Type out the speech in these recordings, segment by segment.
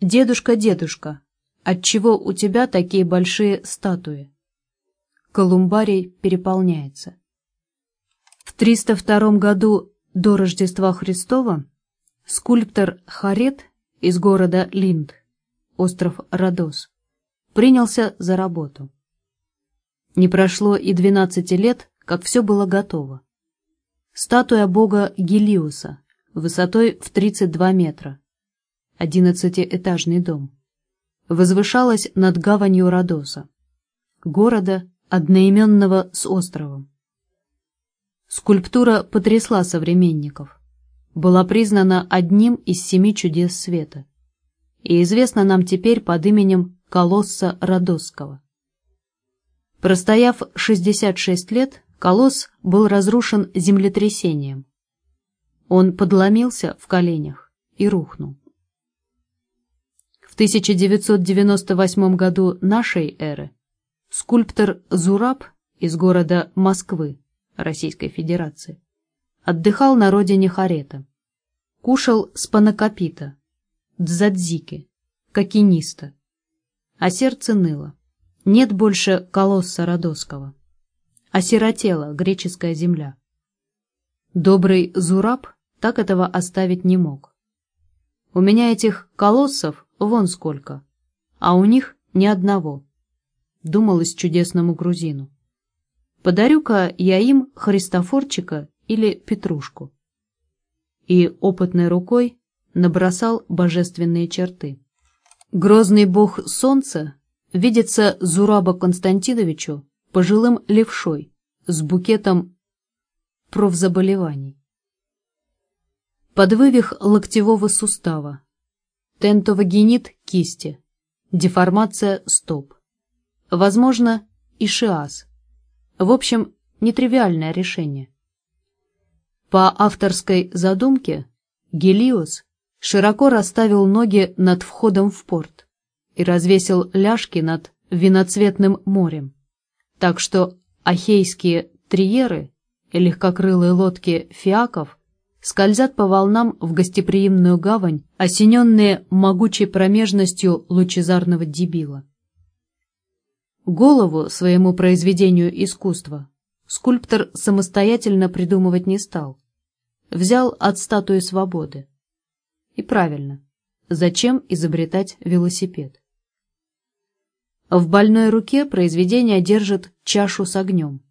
«Дедушка, дедушка, отчего у тебя такие большие статуи?» Колумбарий переполняется. В 302 году до Рождества Христова скульптор Харет из города Линд, остров Родос, принялся за работу. Не прошло и 12 лет, как все было готово. Статуя бога Гелиуса, высотой в 32 метра, одиннадцатиэтажный дом, возвышалась над гаванью Родоса, города, одноименного с островом. Скульптура потрясла современников, была признана одним из семи чудес света и известна нам теперь под именем Колосса Родосского. Простояв 66 лет, колосс был разрушен землетрясением. Он подломился в коленях и рухнул. В 1998 году нашей эры скульптор Зураб из города Москвы, Российской Федерации, отдыхал на родине Харета, кушал спанакопита, дзадзики, кокиниста, а сердце ныло. Нет больше колосса Родосского. Осиротела греческая земля. Добрый Зураб так этого оставить не мог. У меня этих колоссов вон сколько, а у них ни одного. Думалось чудесному грузину. Подарю-ка я им Христофорчика или Петрушку. И опытной рукой набросал божественные черты. Грозный бог солнца видится Зураба Константиновичу пожилым левшой с букетом профзаболеваний. Подвывих локтевого сустава, тентовогенит кисти, деформация стоп. Возможно, ишиаз. В общем, нетривиальное решение. По авторской задумке Гелиос широко расставил ноги над входом в порт и развесил ляжки над виноцветным морем, так что ахейские триеры и легкокрылые лодки фиаков скользят по волнам в гостеприимную гавань, осененные могучей промежностью лучезарного дебила. Голову своему произведению искусства скульптор самостоятельно придумывать не стал. Взял от статуи свободы. И правильно, зачем изобретать велосипед? В больной руке произведение держит чашу с огнем.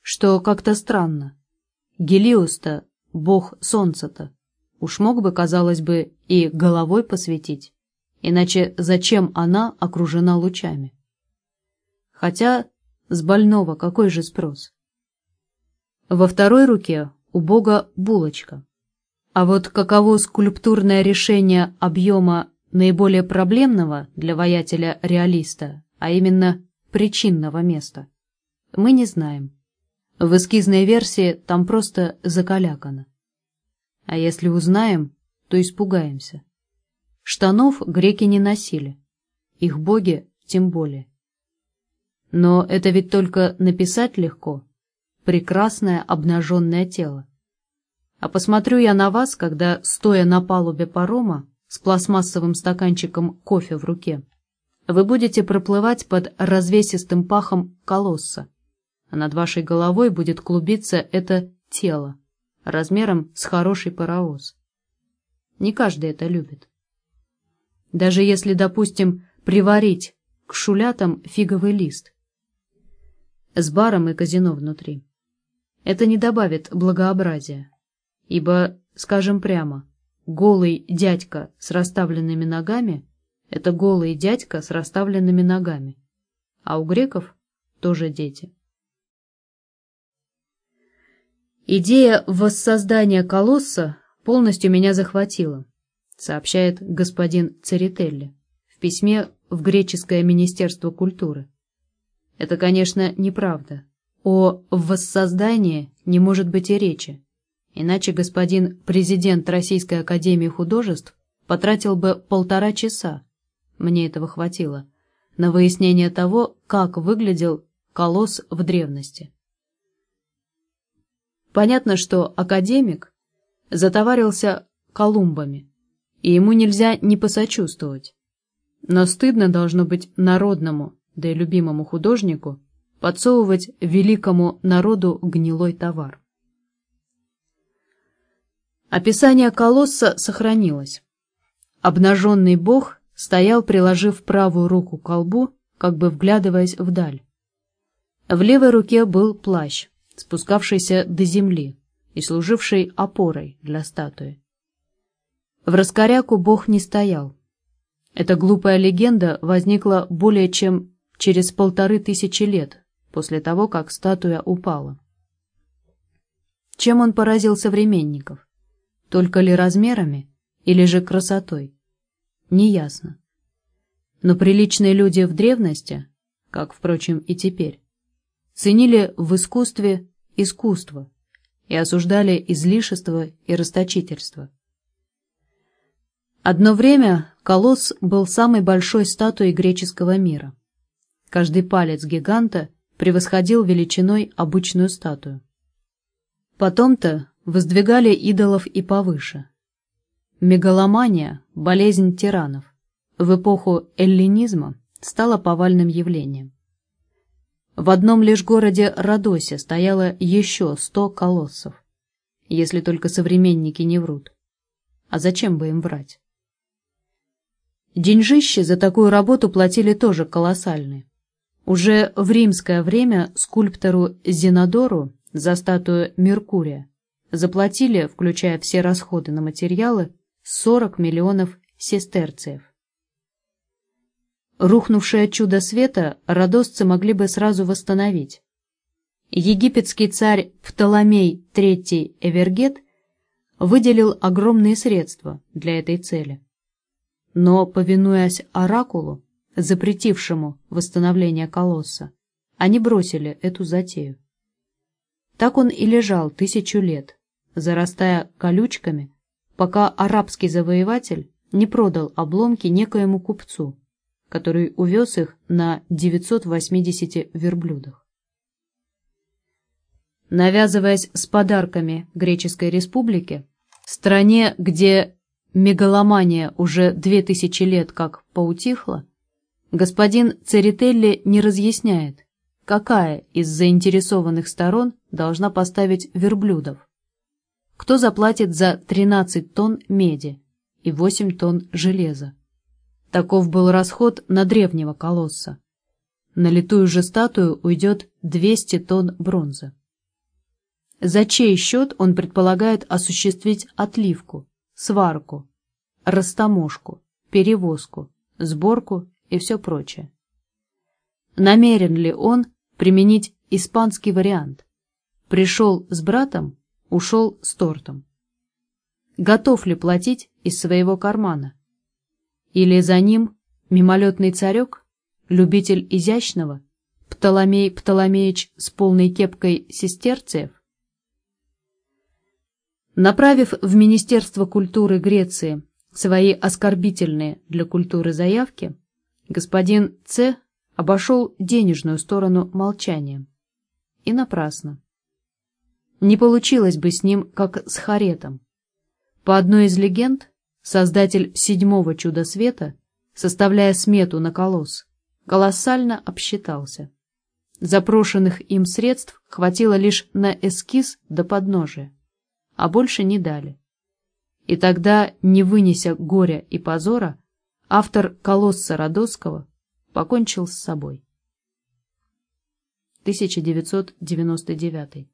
Что как-то странно. Гелиос-то бог солнца-то, уж мог бы, казалось бы, и головой посветить, иначе зачем она окружена лучами? Хотя с больного какой же спрос? Во второй руке у бога булочка. А вот каково скульптурное решение объема наиболее проблемного для воятеля-реалиста, а именно причинного места, мы не знаем. В эскизной версии там просто закалякано. А если узнаем, то испугаемся. Штанов греки не носили, их боги тем более. Но это ведь только написать легко. Прекрасное обнаженное тело. А посмотрю я на вас, когда, стоя на палубе парома, с пластмассовым стаканчиком кофе в руке, вы будете проплывать под развесистым пахом колосса, а над вашей головой будет клубиться это тело, размером с хороший паровоз. Не каждый это любит. Даже если, допустим, приварить к шулятам фиговый лист с баром и казино внутри, это не добавит благообразия, ибо, скажем прямо, голый дядька с расставленными ногами — это голый дядька с расставленными ногами, а у греков тоже дети. Идея воссоздания колосса полностью меня захватила, сообщает господин Церетелли в письме в греческое министерство культуры. Это, конечно, неправда. О воссоздании не может быть и речи, иначе господин президент Российской академии художеств потратил бы полтора часа, мне этого хватило, на выяснение того, как выглядел колосс в древности. Понятно, что академик затоварился колумбами и ему нельзя не посочувствовать. Но стыдно должно быть народному, да и любимому художнику, подсовывать великому народу гнилой товар. Описание колосса сохранилось. Обнаженный бог стоял, приложив правую руку к колбу, как бы вглядываясь вдаль. В левой руке был плащ, спускавшийся до земли и служивший опорой для статуи. В раскоряку бог не стоял. Эта глупая легенда возникла более чем через полторы тысячи лет после того, как статуя упала. Чем он поразил современников? Только ли размерами или же красотой? Неясно. Но приличные люди в древности, как, впрочем, и теперь, ценили в искусстве искусство и осуждали излишество и расточительство. Одно время колосс был самой большой статуей греческого мира. Каждый палец гиганта превосходил величиной обычную статую. Потом-то воздвигали идолов и повыше. Мегаломания – болезнь тиранов. В эпоху эллинизма стала повальным явлением. В одном лишь городе Родосе стояло еще сто колоссов, если только современники не врут. А зачем бы им врать? Деньжище за такую работу платили тоже колоссальные. Уже в римское время скульптору Зинодору за статую Меркурия заплатили, включая все расходы на материалы, 40 миллионов сестерциев. Рухнувшее чудо света родосцы могли бы сразу восстановить. Египетский царь Птоломей III Эвергет выделил огромные средства для этой цели. Но, повинуясь оракулу, запретившему восстановление колосса, они бросили эту затею. Так он и лежал тысячу лет, зарастая колючками, пока арабский завоеватель не продал обломки некоему купцу, который увез их на 980 верблюдах. Навязываясь с подарками Греческой Республике, стране, где мегаломания уже две тысячи лет как поутихла, господин Церетелли не разъясняет, какая из заинтересованных сторон должна поставить верблюдов, кто заплатит за 13 тонн меди и 8 тонн железа. Таков был расход на древнего колосса. На литую же статую уйдет 200 тонн бронзы. За чей счет он предполагает осуществить отливку, сварку, растаможку, перевозку, сборку и все прочее? Намерен ли он применить испанский вариант? Пришел с братом, ушел с тортом. Готов ли платить из своего кармана? Или за ним мимолетный царек, любитель изящного, Птоломей Птоломеич с полной кепкой сестерцев? Направив в Министерство культуры Греции свои оскорбительные для культуры заявки, господин Ц. обошел денежную сторону молчанием. И напрасно. Не получилось бы с ним, как с Харетом. По одной из легенд, создатель седьмого чуда света, составляя смету на колосс, колоссально обсчитался. Запрошенных им средств хватило лишь на эскиз до подножия, а больше не дали. И тогда, не вынеся горя и позора, автор «Колосса Родосского» покончил с собой. 1999